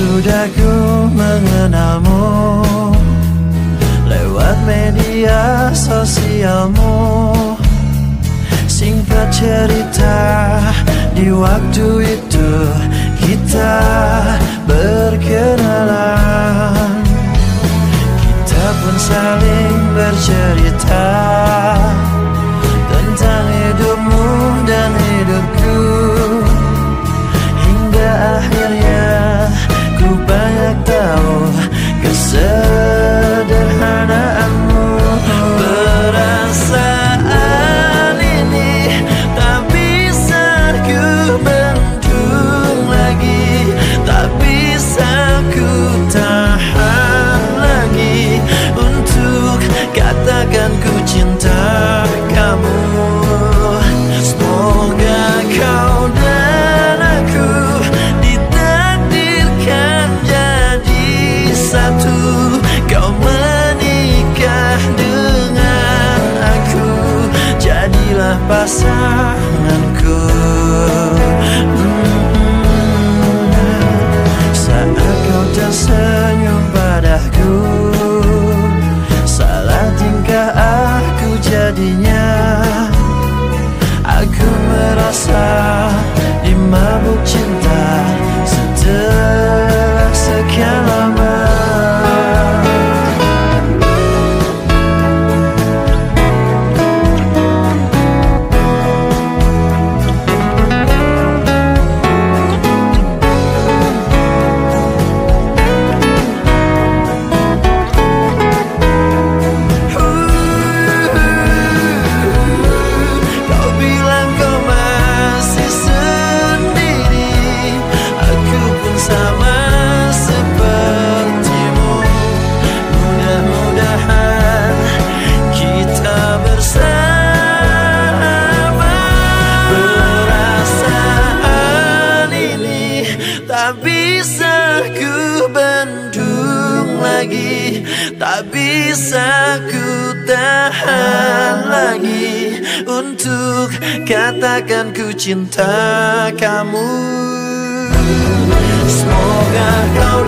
Sudah ku mengenalmu Lewat media sosialmu. Singkat cerita Di waktu itu kita berkenalan. Kita pun saling bercerita. pasar. lagi. Tak bisa ku tahan lagi. Untuk katakan ku cinta kamu. Semoga kau